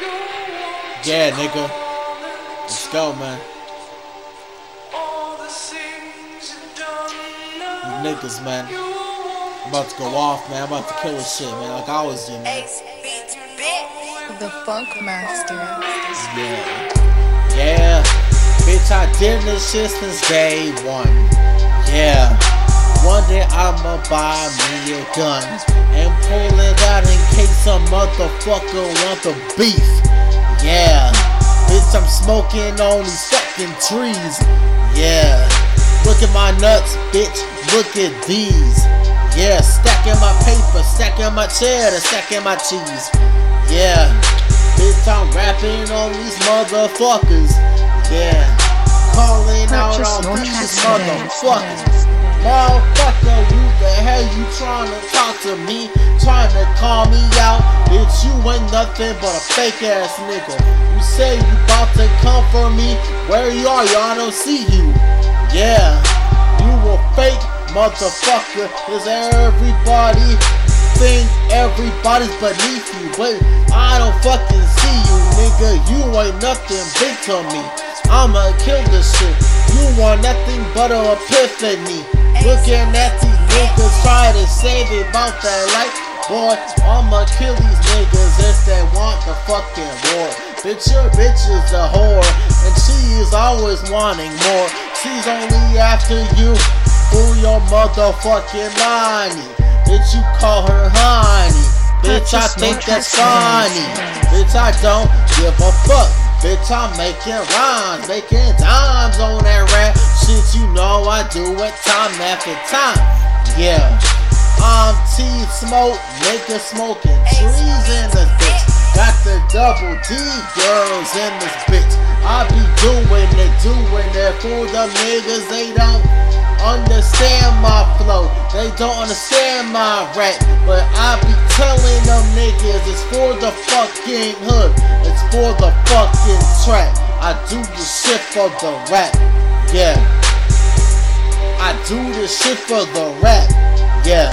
Yeah, nigga. Let's go, man. You niggas, man. I'm about to go off, man. I'm about to kill this shit, man. Like I always do, man. The Funk Master. Yeah. Yeah. Bitch, I did this shit since day one. Yeah. One day I'ma buy me a gun and pull it out in case some motherfucker want the beef. Yeah. Bitch, I'm smoking on these fucking trees. Yeah. Look at my nuts, bitch. Look at these. Yeah, stacking my paper, stacking my cheddar, stacking my cheese. Yeah. Bitch, I'm rapping on these motherfuckers. Yeah. Calling out on these motherfuckers. Motherfucker, who the hell you trying to talk to me? Trying to call me out? Bitch, you ain't nothing but a fake ass nigga. You say you about to come for me? Where you are, y'all don't see you. Yeah, you a fake motherfucker. Is everybody think everybody's beneath you? But I don't fucking see you, nigga. You ain't nothing big to me. I'ma kill this shit. You want nothing but an epiphany. Looking at these niggas try to save it about that life. Boy, I'ma kill these niggas if they want the fucking war. Bitch, your bitch is a whore, and she is always wanting more. She's only after you for your motherfucking money. Bitch, you call her honey. Bitch, I think that's funny. Bitch, I don't give a fuck. Bitch, I'm making rhymes, making dimes on that rap shit. I do it time after time. Yeah, I'm T Smoke, nigga smoking trees in this bitch. Got the double D girls in this bitch. I be doing it, doing it for the niggas. They don't understand my flow. They don't understand my rap. But I be telling them niggas it's for the fucking hood. It's for the fucking trap. I do the shit for the rap. Yeah. I do the shit for the rap. Yeah.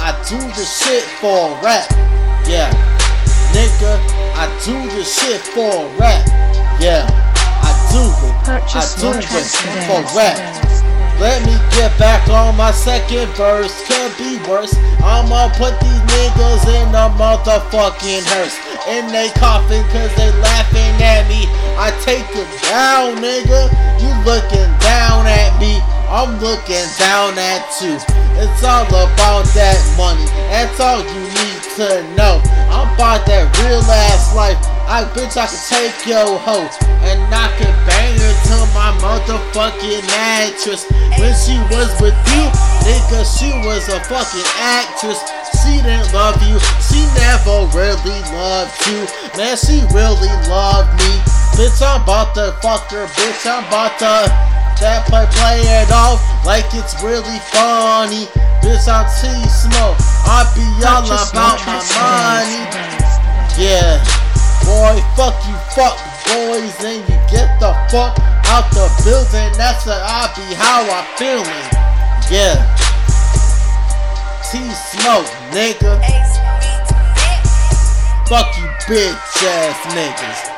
I do the shit for rap. Yeah. Nigga, I do the shit for rap. Yeah. I do it. I do tracks for rap. Let me get back on my second verse, could be worse. I'ma put these niggas in a motherfucking hearse. And they coughing cause they laughing at me. I take it down, nigga. You looking down. I'm looking down at you. It's all about that money. That's all you need to know. I'm about that real ass life. I bitch I can take your hoe and I can bang her to my motherfucking mattress. When she was with you, nigga, she was a fucking actress. She didn't love you, she never really loved you. Man, she really loved me. Bitch, I'm about to fuck her, bitch, I'm about to that play play it off like it's really funny. Bitch, I'm T Smoke. I be all about my money. Yeah. Boy, fuck you, fuck boys, and you get the fuck out the building. That's how I be how I feeling. Yeah. T Smoke, nigga. Fuck you, bitch ass niggas.